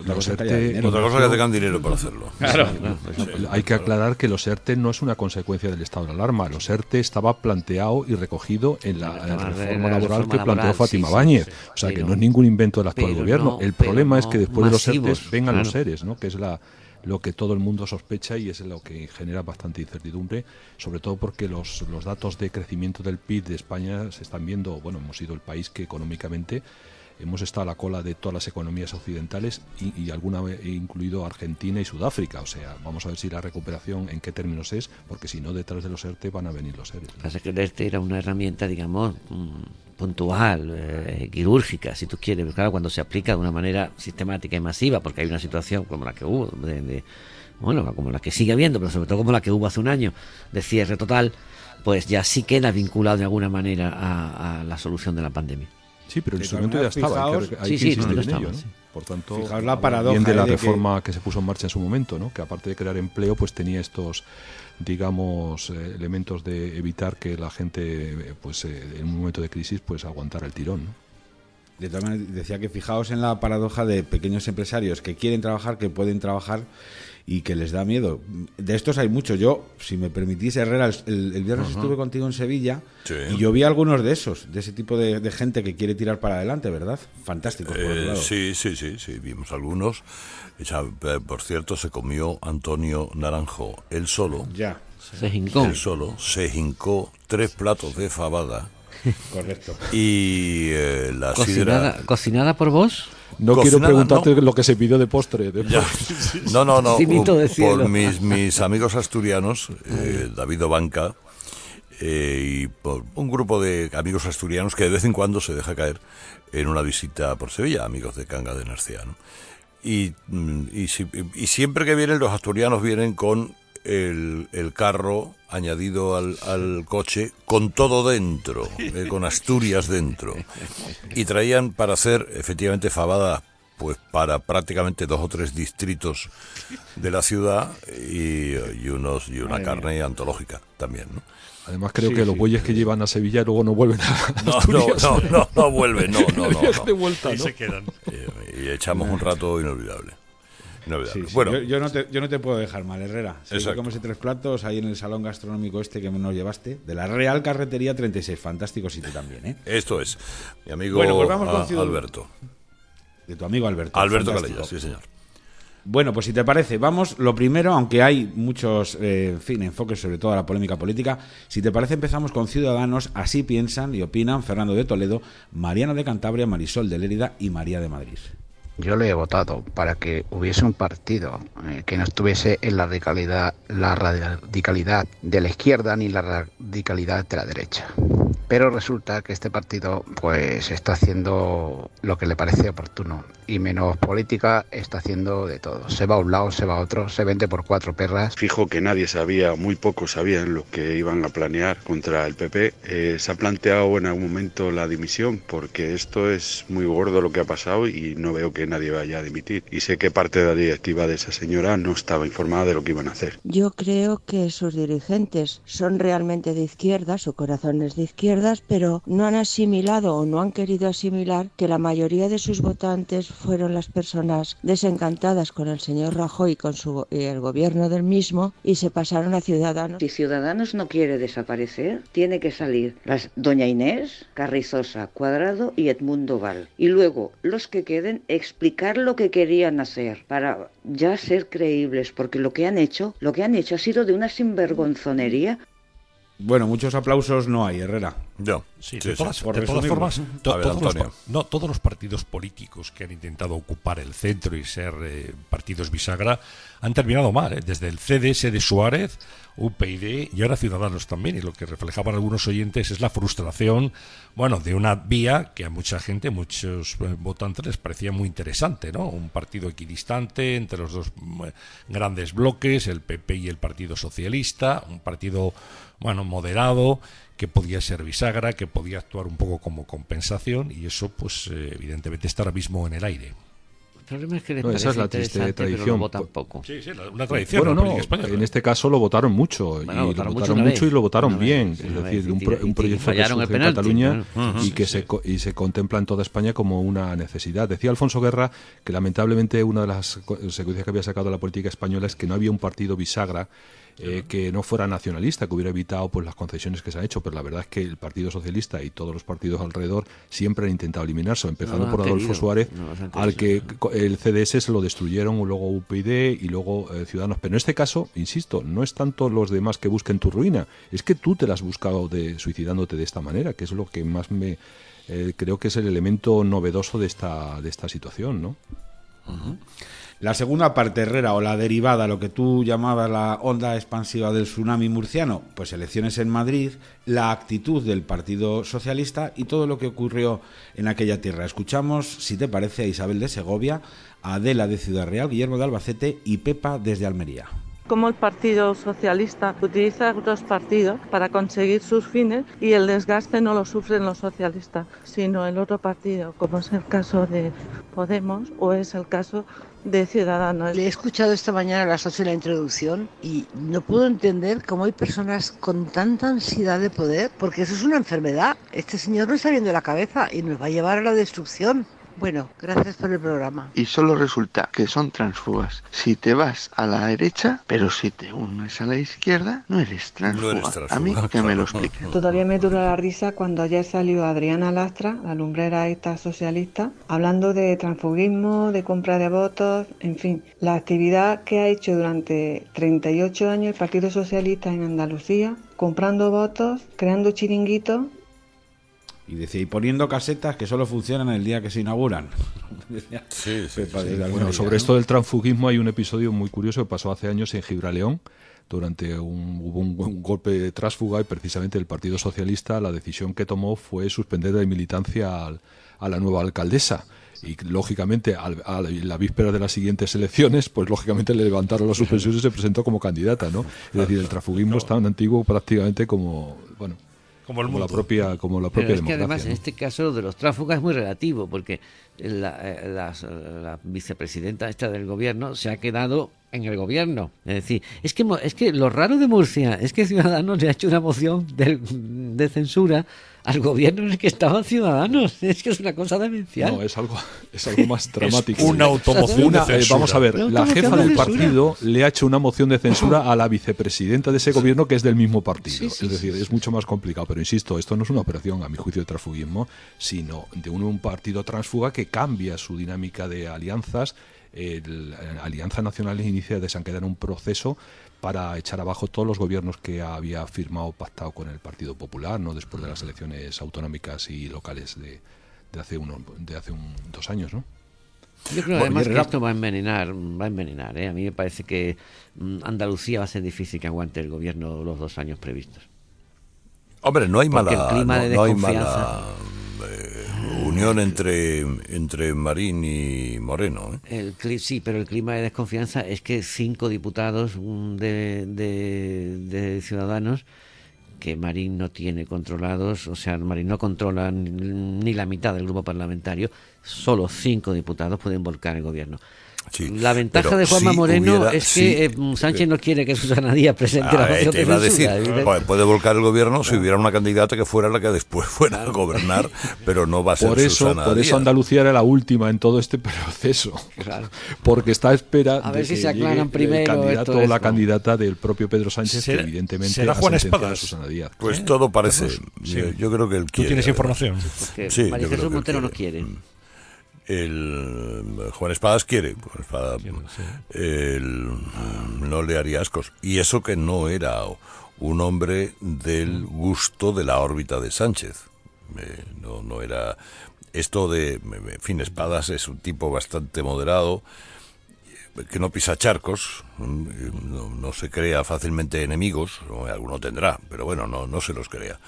Otra Los cosa es que ERTE, haya dinero. Otra cosa es que tengan dinero para hacerlo. Claro. Sí, Hay que aclarar que los ERTE no es una consecuencia del estado de alarma. Los ERTE estaba planteado y recogido en la, reforma la laboral reforma que planteó laboral, Fátima sí, Báñez. sí. O sea, que no es ningún invento del actual gobierno. no- el problema es que después de los ERTE vengan los claro. ERES, ¿no? que es la lo que todo el mundo sospecha y es lo que genera bastante incertidumbre, sobre todo porque los, los datos de crecimiento del PIB de España se están viendo, bueno, hemos sido el país que económicamente hemos estado a la cola de todas las economías occidentales y, y alguna vez incluido Argentina y Sudáfrica. O sea, vamos a ver si la recuperación en qué términos es, porque si no, detrás de los ERTE van a venir los ERES. Pasa que el ERTE era una herramienta, digamos, mm, puntual, eh, quirúrgica, si tú quieres. Pero claro, cuando se aplica de una manera sistemática y masiva, porque hay una situación como la que hubo, de, bueno, como la que sigue habiendo, pero sobre todo como la que hubo hace un año, de cierre total, pues ya sí queda vinculado de alguna manera a la solución de la pandemia. Sí, pero el instrumento ya estaba, hay maneras, que, fijaos- hay Sí, que sí, insistir no, en no ello, ¿no? sí. Por tanto, Fijaos la paradoja, bien de la de que- reforma que... se puso en marcha en su momento, ¿no? Que aparte de crear empleo, pues tenía estos, digamos, eh, elementos de evitar que la gente, eh, pues eh, en un momento de crisis, pues aguantara el tirón, ¿no? De todas maneras, decía que fijaos en la paradoja de pequeños empresarios que quieren trabajar, que pueden trabajar y que les da miedo. De estos hay muchos. Yo, si me permitís, Herrera, el, el viernes estuve contigo en Sevilla Sí. y yo vi algunos de esos, de ese tipo de, de gente que quiere tirar para adelante, ¿verdad? Fantásticos, por otro Eh, lado. sí, sí, sí, sí, vimos algunos. Eh, por cierto, se comió Antonio Naranjo él solo. Ya. Se hincó. Él solo se hincó tres platos de fabada. (laughs) Correcto. Y eh, la ¿Cocinada, sidra. ¿Cocinada por vos? No Cocinada, quiero preguntarte no. lo que se pidió de postre. de- Ya. (laughs) No, no, no. Por mis, mis amigos asturianos, eh, David Obanca, eh, y por un grupo de amigos asturianos que de vez en cuando se deja caer en una visita por Sevilla, amigos de Canga de Narcea. ¿no? Y, mm, y, si- y siempre que vienen, los asturianos vienen con el, el carro añadido al, al coche con todo dentro, eh, con Asturias dentro. Y traían para hacer efectivamente fabada pues para prácticamente dos o tres distritos de la ciudad y, y unos y una carne antológica también, ¿no? Además creo Sí, que los sí, bueyes que llevan a Sevilla luego no vuelven a No, no, Asturias. no, no, no vuelven, no, no, (laughs) no, no. De vuelta, ¿no? se quedan. Y, y echamos un rato inolvidable. Sí, sí. Bueno, yo, yo no te, yo no te puedo dejar mal, Herrera. Si comes tres platos ahí en el salón gastronómico este que nos llevaste, de la Real Carretería 36. Fantástico sitio también, ¿eh? esto es. Mi amigo Bueno, pues vamos con a- Ciudad- Alberto. De tu amigo Alberto. Alberto. Calella, sí, señor. Bueno, pues si te parece, vamos, lo primero, aunque hay muchos, eh, en fin, enfoques sobre todo a la polémica política, si te parece empezamos con Ciudadanos, así piensan y opinan Fernando de Toledo, Mariano de Cantabria, Marisol de Lérida y María de Madrid. Yo le he votado para que hubiese un partido eh, que no estuviese en la radicalidad, la radicalidad de la izquierda ni la radicalidad de la derecha. Pero resulta que este partido pues está haciendo lo que le parece oportuno y menos política está haciendo de todo. Se va a un lado, se va a otro, se vende por cuatro perras. Fijo que nadie sabía, muy pocos sabían lo que iban a planear contra el PP. Eh, se ha planteado en algún momento la dimisión porque esto es muy gordo lo que ha pasado y no veo que nadie vaya a dimitir. Y sé que parte de la directiva de esa señora no estaba informada de lo que iban a hacer. Yo creo que sus dirigentes son realmente de izquierda, su corazón es de izquierdas, pero no han asimilado o no han querido asimilar que la mayoría de sus votantes fueron las personas desencantadas con el señor Rajoy y con su, y el gobierno del mismo y se pasaron a Ciudadanos. Si Ciudadanos no quiere desaparecer, tiene que salir las Doña Inés, Carrizosa, Cuadrado y Edmundo Val. Y luego, los que queden, explicar lo que querían hacer para ya ser creíbles, porque lo que han hecho, lo que han hecho ha sido de una sinvergonzonería. Bueno, muchos aplausos no hay, Herrera. No. Sí, Sí, de todas, de formas, to- A ver, todos, los, no, todos los partidos políticos que han intentado ocupar el centro y ser eh, partidos bisagra han terminado mal. ¿eh? Desde el CDS de Suárez, UPyD y ahora Ciudadanos también. Y lo que reflejaban algunos oyentes es la frustración, bueno, de una vía que a mucha gente, muchos eh, votantes les parecía muy interesante, ¿no? Un partido equidistante entre los dos mm, grandes bloques, el PP y el Partido Socialista, un partido, bueno, moderado que podía ser bisagra, que podía actuar un poco como compensación y eso, pues, eh, evidentemente está ahora mismo en el aire. El problema es que les No, esa es la triste interesante, pero tradición. lo votan poco. Sí, sí, la- una tradición. Bueno, no, española. en este caso lo votaron mucho Bueno, y votaron lo mucho votaron mucho vez, y lo votaron vez, bien. sí, es decir, vez, un, pro- proyecto que surge en Cataluña claro. y que se co- y se contempla en toda España como una necesidad. Decía Alfonso Guerra que lamentablemente una de las consecuencias que había sacado la política española es que no había un partido bisagra eh, que no fuera nacionalista, que hubiera evitado pues las concesiones que se han hecho, pero la verdad es que el Partido Socialista y todos los partidos alrededor siempre han intentado eliminarse, empezando No por Adolfo querido, Suárez, no al que el CDS se lo destruyeron, luego UPyD y luego eh, Ciudadanos. Pero en este caso, insisto, no es tanto los demás que busquen tu ruina, es que tú te la has buscado de, suicidándote de esta manera, que es lo que más me eh, creo que es el elemento novedoso de esta, de esta situación, ¿no? La segunda parte, Herrera, o la derivada, lo que tú llamabas la onda expansiva del tsunami murciano, pues elecciones en Madrid, la actitud del Partido Socialista y todo lo que ocurrió en aquella tierra. Escuchamos, si te parece, a Isabel de Segovia, Adela de Ciudad Real, Guillermo de Albacete y Pepa desde Almería. Cómo el Partido Socialista utiliza otros partidos para conseguir sus fines y el desgaste no lo sufren los socialistas, sino el otro partido, como es el caso de Podemos o es el caso de Ciudadanos. Le he escuchado esta mañana a las 8 de la introducción y no puedo entender cómo hay personas con tanta ansiedad de poder, porque eso es una enfermedad. Este señor no está viendo la cabeza y nos va a llevar a la destrucción. Bueno, gracias por el programa. Y solo resulta que son transfugas. Si te vas a la derecha, pero si te unes a la izquierda, no eres transfuga. No eres transfuga, a mí que me lo explique. Todavía me dura la risa cuando ayer salió Adriana Lastra, la lumbrera esta socialista, hablando de transfugismo, de compra de votos, en fin, la actividad que ha hecho durante 38 años el Partido Socialista en Andalucía, comprando votos, creando chiringuitos Y decía, y poniendo casetas que solo funcionan el día que se inauguran. (laughs) Decía Pepa desde Bueno, sobre ¿no? esto del transfugismo hay un episodio muy curioso que pasó hace años en Gibraleón. Durante un, hubo un, un golpe de trásfuga y precisamente el Partido Socialista la decisión que tomó fue suspender de militancia al- a la nueva alcaldesa. Y lógicamente, al- a la víspera de las siguientes elecciones, pues lógicamente le levantaron la suspensión y se presentó como candidata, ¿no? Es decir, el transfugismo es tan antiguo prácticamente como, bueno, Como el la mundo. propia, como la Pero propia es que además en este caso lo de los tránsfugas es muy relativo, porque la, eh, las- la vicepresidenta esta del gobierno se ha quedado en el gobierno. Es decir, es que, mo- es que lo raro de Murcia es que Ciudadanos le ha hecho una moción de, de censura al gobierno en el que estaban Ciudadanos. (laughs) Es que es una cosa demencial. No, es algo, es algo más (laughs) dramático. una automoción Una, de eh, censura. vamos a ver, la jefa de del censura. partido le ha hecho una moción de censura a la vicepresidenta de ese gobierno que es del mismo partido. Sí, sí, es decir, sí, es mucho más complicado. Pero insisto, esto no es una operación, a mi juicio, de transfugismo, sino de un, un partido transfuga que cambia su dinámica de alianzas. El- la Alianza Nacional inicia a desencadenar un proceso para echar abajo todos los gobiernos que había firmado pactado con el Partido Popular, no después de las elecciones autonómicas y locales de, de hace uno, de hace un, dos años, ¿no? Yo creo además que esto va a envenenar, va a envenenar. ¿eh? A mí me parece que mm, Andalucía va a ser difícil que aguante el gobierno los dos años previstos. Hombre, no hay Porque mala, el clima no, de no hay mala eh, unión entre, entre Marín y Moreno. ¿eh? El sí, pero el clima de desconfianza es que cinco diputados de, de, de Ciudadanos que Marín no tiene controlados, o sea, Marín no controla ni la mitad del grupo parlamentario, solo cinco diputados pueden volcar el gobierno. La ventaja pero de Juanma si Moreno hubiera- es que eh, Sánchez no quiere que Susana Díaz presente la Ah, eh, moción te de decir, evidente- puede- volcar el gobierno si hubiera una candidata que fuera la que después (laughs) fuera a gobernar, pero no va a ser Por eso, Susana por eso. Andalucía era la última en todo este (laughs) proceso. Claro. Porque está a espera A de ver si que se aclaran primero el candidato esto, o la candidata del propio Pedro Sánchez, Será- que evidentemente será Juan sentenciado a Espadas. Susana Díaz. Pues todo parece. Carlos, sí. Yo, yo creo que él ¿Tú quiere. tienes información? Porque Sí, María Jesús Montero no quiere. El Juan Espadas quiere, Juan Espadas el, no le haría ascos. Y eso que no era un hombre del gusto de la órbita de Sánchez. Eh, no, no era esto de, en fin, Espadas es un tipo bastante moderado, que no pisa charcos, no, no se crea fácilmente enemigos, alguno tendrá, pero bueno, no, no se los crea.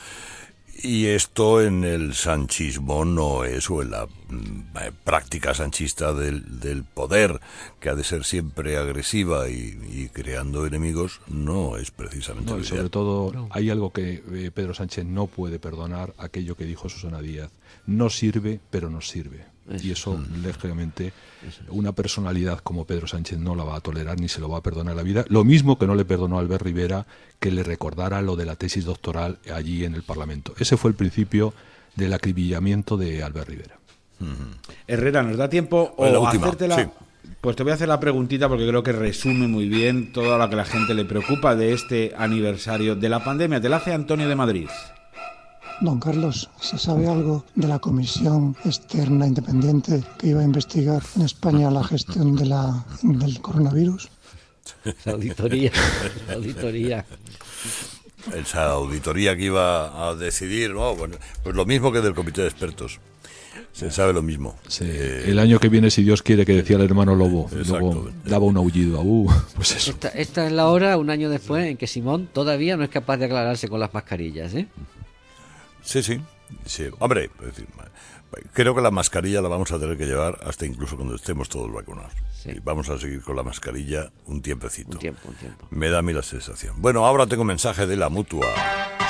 Y esto en el sanchismo no es, o en la mm, eh, práctica sanchista del, del poder, que ha de ser siempre agresiva y, y creando enemigos, no es precisamente No, y sobre todo hay algo que eh, Pedro Sánchez no puede perdonar, aquello que dijo Susana Díaz. No sirve, pero nos sirve. Y eso, Mm. lógicamente, una personalidad como Pedro Sánchez no la va a tolerar ni se lo va a perdonar la vida. Lo mismo que no le perdonó a Albert Rivera que le recordara lo de la tesis doctoral allí en el Parlamento. Ese fue el principio del acribillamiento de Albert Rivera. Herrera, ¿nos da tiempo Pues la o última, hacértela? sí. Pues te voy a hacer la preguntita porque creo que resume muy bien todo lo que a la gente le preocupa de este aniversario de la pandemia. Te la hace Antonio de Madrid. Don Carlos, ¿se sabe algo de la comisión externa independiente que iba a investigar en España la gestión de la, del coronavirus? (laughs) La auditoría. La auditoría. Esa auditoría que iba a decidir, ¿no? Bueno, pues lo mismo que del comité de expertos. Se sabe lo mismo. Eh, El año que viene, si Dios quiere, que decía el hermano Lobo, daba un aullido. a Uh, (laughs) pues eso. Esta, esta es la hora, un año después, en que Simón todavía no es capaz de aclararse con las mascarillas, ¿eh? Sí, sí, sí. Hombre, es decir, creo que la mascarilla la vamos a tener que llevar hasta incluso cuando estemos todos vacunados. Y vamos a seguir con la mascarilla un tiempecito. Un tiempo, un tiempo. Me da a mí la sensación. Bueno, ahora tengo mensaje de la mutua.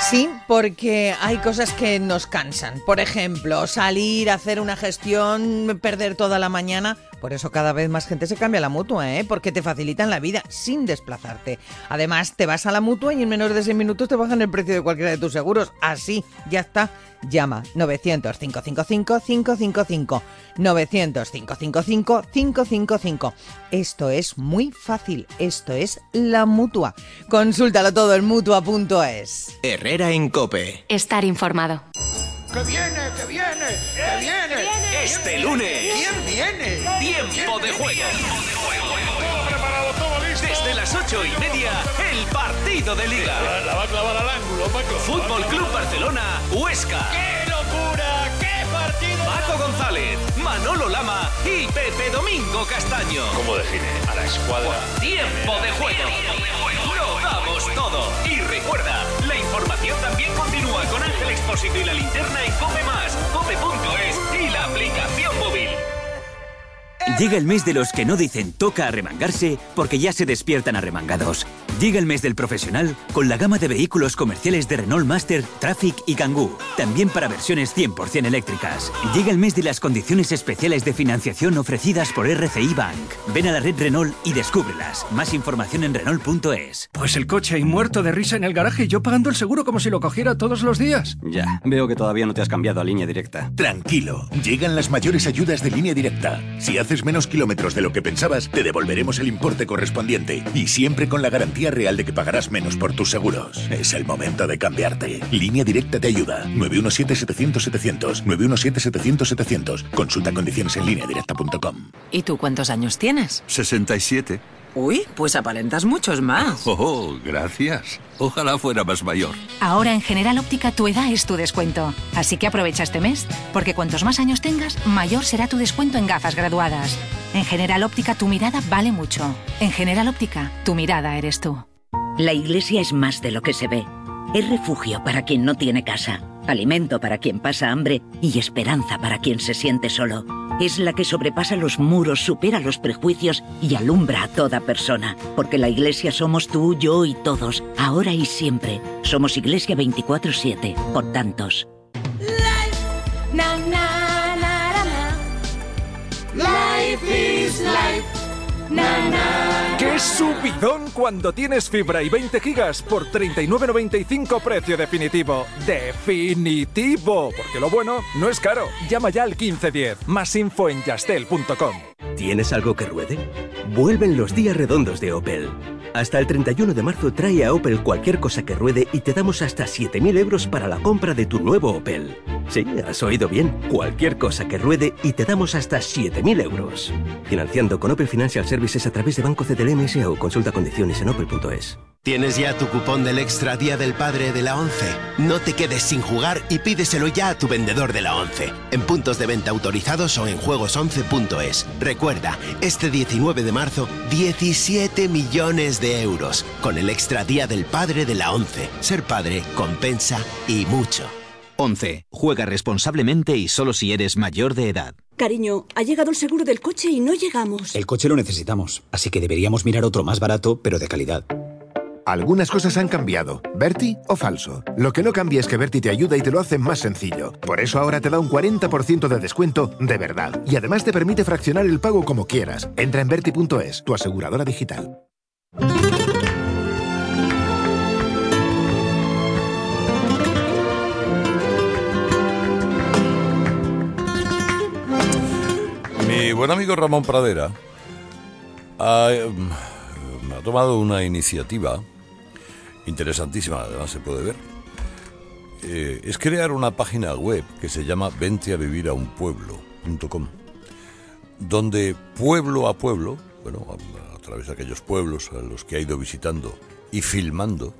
Sí, porque hay cosas que nos cansan. Por ejemplo, salir, hacer una gestión, perder toda la mañana. Por eso cada vez más gente se cambia a la mutua, ¿eh? Porque te facilitan la vida sin desplazarte. Además, te vas a la mutua y en menos de 6 minutos te bajan el precio de cualquiera de tus seguros. Así, ya está. Llama 900-555-555. 900-555-555. Esto es muy fácil. Esto es la mutua. Consúltalo todo en mutua.es. Herrera en Cope. Estar informado. ¡Que viene, que viene, que viene! Este lunes. ¿Quién viene? Tiempo de juego. Todo preparado, todo listo. Desde las ocho y media, el partido de liga. La va a clavar al ángulo, Paco. Fútbol Club Barcelona, Huesca. ¡Qué locura! ¡Qué partido! Paco González, Manolo Lama y Pepe Domingo Castaño. ¿Cómo define a la escuadra? Tiempo de juego. Lo damos todo. Y recuerda, información también continúa con Ángel Expósito y la linterna en Cope Más, cope.es y la aplicación. Llega el mes de los que no dicen toca arremangarse porque ya se despiertan arremangados. Llega el mes del profesional con la gama de vehículos comerciales de Renault Master, Traffic y Kangoo, también para versiones 100% eléctricas. Llega el mes de las condiciones especiales de financiación ofrecidas por RCI Bank. Ven a la red Renault y descúbrelas. Más información en Renault.es. Pues el coche ahí muerto de risa en el garaje y yo pagando el seguro como si lo cogiera todos los días. Ya, veo que todavía no te has cambiado a línea directa. Tranquilo, llegan las mayores ayudas de línea directa. Si haces menos kilómetros de lo que pensabas, te devolveremos el importe correspondiente. Y siempre con la garantía real de que pagarás menos por tus seguros. Es el momento de cambiarte. Línea directa te ayuda. 917-700-700. 917-700-700. Consulta condiciones en línea directa.com. ¿Y tú cuántos años tienes? 67. Uy, pues aparentas muchos más. (laughs) Oh, gracias. Ojalá fuera más mayor. Ahora en General Óptica tu edad es tu descuento. Así que aprovecha este mes, porque cuantos más años tengas, mayor será tu descuento en gafas graduadas. En General Óptica tu mirada vale mucho. En General Óptica, tu mirada eres tú. La iglesia es más de lo que se ve. Es refugio para quien no tiene casa, alimento para quien pasa hambre y esperanza para quien se siente solo. Es la que sobrepasa los muros, supera los prejuicios y alumbra a toda persona. Porque la iglesia somos tú, yo y todos, ahora y siempre. Somos Iglesia 24-7, por tantos. Na. Life is life. ¡Qué subidón cuando tienes fibra y 20 gigas por 39.95 precio definitivo! ¡Definitivo! Porque lo bueno no es caro. Llama ya al 1510. Más info en yastel.com. ¿Tienes algo que ruede? Vuelven los días redondos de Opel. Hasta el 31 de marzo trae a Opel cualquier cosa que ruede y te damos hasta 7.000 euros para la compra de tu nuevo Opel. Sí, has oído bien. Cualquier cosa que ruede y te damos hasta 7.000 euros. Financiando con Opel Financial Services a través de Banco CTLM o consulta condiciones en opel.es. ¿Tienes ya tu cupón del Extra Día del Padre de la ONCE? No te quedes sin jugar y pídeselo ya a tu vendedor de la ONCE, en puntos de venta autorizados o en juegos11.es. Recuerda, este 19 de marzo, 17 millones de euros, con el Extra Día del Padre de la ONCE. Ser padre compensa y mucho. 11. Juega responsablemente y solo si eres mayor de edad. Cariño, ha llegado el seguro del coche y no llegamos. El coche lo necesitamos, así que deberíamos mirar otro más barato, pero de calidad. Algunas cosas han cambiado. ¿Berti o falso? Lo que no cambia es que Berti te ayuda y te lo hace más sencillo. Por eso ahora te da un 40% de descuento de verdad. Y además te permite fraccionar el pago como quieras. Entra en Berti.es, tu aseguradora digital. Mi buen amigo Ramón Pradera ha, mm, ha tomado una iniciativa interesantísima, además se puede ver. Eh, es crear una página web que se llama venteavivirauunpueblo.com, donde pueblo a pueblo, bueno, a, a través de aquellos pueblos a los que ha ido visitando y filmando,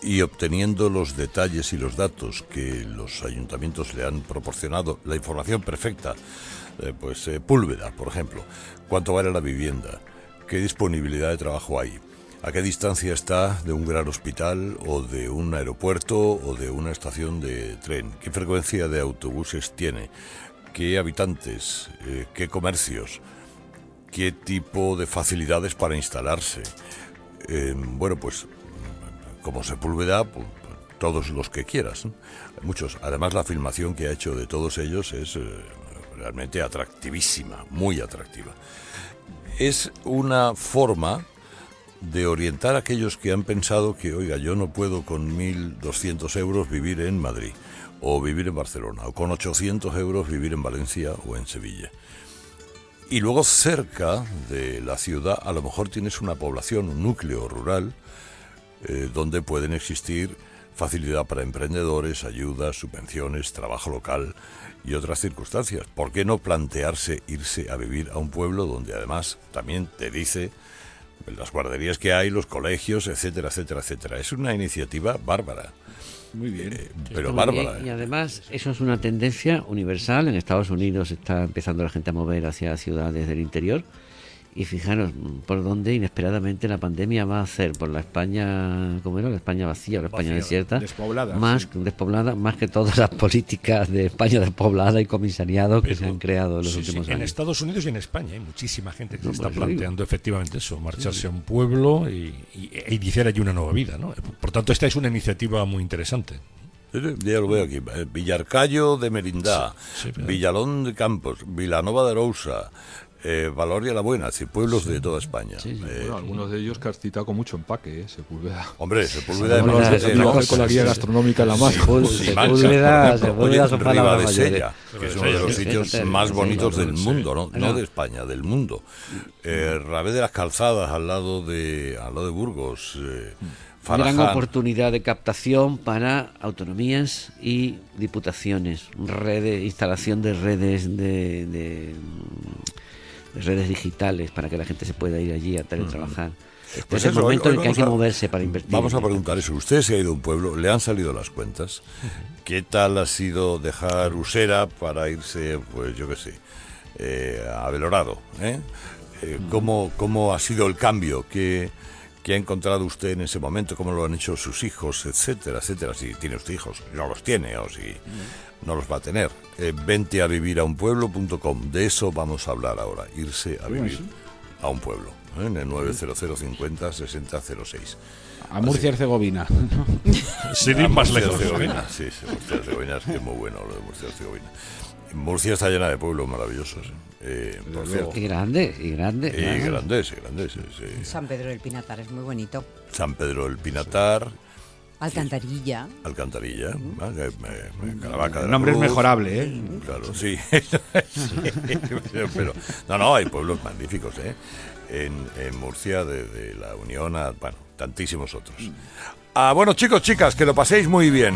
y obteniendo los detalles y los datos que los ayuntamientos le han proporcionado, la información perfecta, eh, pues eh, Púlveda, por ejemplo, cuánto vale la vivienda, qué disponibilidad de trabajo hay, a qué distancia está de un gran hospital o de un aeropuerto o de una estación de tren, qué frecuencia de autobuses tiene, qué habitantes, eh, qué comercios, qué tipo de facilidades para instalarse. Bueno, pues como Sepúlveda, pues, todos los que quieras. muchos. Además, la filmación que ha hecho de todos ellos es realmente atractivísima, muy atractiva. Es una forma de orientar a aquellos que han pensado que, oiga, yo no puedo con 1.200 euros vivir en Madrid, o vivir en Barcelona, o con 800 euros vivir en Valencia o en Sevilla. Y luego cerca de la ciudad a lo mejor tienes una población, un núcleo rural, eh, donde pueden existir facilidad para emprendedores, ayudas, subvenciones, trabajo local y otras circunstancias. ¿Por qué no plantearse irse a vivir a un pueblo donde además también te dice las guarderías que hay, los colegios, etcétera, etcétera, etcétera? Es una iniciativa bárbara. Muy bien. Eh, pero muy bárbara. bien, ¿eh? Y además, eso es una tendencia universal. En Estados Unidos está empezando la gente a mover hacia ciudades del interior. Y fijaros mm, por dónde inesperadamente la pandemia va a hacer por la España, ¿cómo era? La España vacía, o la España Vacía, desierta. despoblada, Más sí. que despoblada, más que todas las (laughs) políticas de España despoblada y comisariado que se han creado en los Sí, sí, últimos En años. Estados Unidos y en España hay muchísima gente que No, se está planteando efectivamente eso, marcharse a un pueblo y, y- e iniciar allí una nueva vida. ¿no? Por tanto, esta es una iniciativa muy interesante. Ya lo veo aquí. Eh, Villarcayo de Merindá, Villalón de Campos, Vilanova de Arousa, eh, Valoria la Buena, es decir, pueblos de toda España. Eh, Bueno, algunos de ellos que has citado con mucho empaque, ¿eh? Sepúlveda. Hombre, Sepúlveda además de- con de- la guía gastronómica en la mano. Sepúlveda, Sí, Sepúlveda, son palabras Ribadesella, mayores. que es uno de los Sí, sitios sí, sí, más sí, bonitos sí, del sí. mundo, ¿no? No de España, del mundo. Eh, Rabé de las Calzadas, al lado de, al lado de Burgos. Eh, gran oportunidad de captación para autonomías y diputaciones, redes, instalación de redes de, de, de redes digitales para que la gente se pueda ir allí a teletrabajar. Este Pues es el hoy- momento hoy en el que hay que a- moverse para invertir. Vamos a preguntar eso. Usted se ha ido a un pueblo, le han salido las cuentas. ¿Qué tal ha sido dejar Usera para irse, pues yo qué sé, eh, a Belorado? ¿eh? Eh, ¿cómo, ¿Cómo ha sido el cambio que, que ha encontrado usted en ese momento? ¿Cómo lo han hecho sus hijos, etcétera, etcétera? Si tiene usted hijos, no los tiene o si no los va a tener. Eh, vente a vivir a un pueblo.com. De eso vamos a hablar ahora. Irse a vivir a un pueblo. ¿eh? En el 90050 6006. A Murcia, Herzegovina. Sin (laughs) ir A más Murcia, lejos. Herzegovina, Sí, sí, Murcia, Herzegovina es que es muy bueno lo de Murcia, Herzegovina. Murcia está llena de pueblos maravillosos. ¿eh? Eh, por cierto. Y grandes, y grandes. Y grandes, y grandes. sí, sí. San Pedro del Pinatar es muy bonito. San Pedro del Pinatar, Alcantarilla. Alcantarilla, me- Caravaca de El la nombre es mejorable, ¿eh? Claro, sí. (laughs) Sí, pero, pero- no, no, hay pueblos magníficos, ¿eh? En, en Murcia, de, la Unión, a, bueno, tantísimos otros. Ah, bueno, chicos, chicas, que lo paséis muy bien.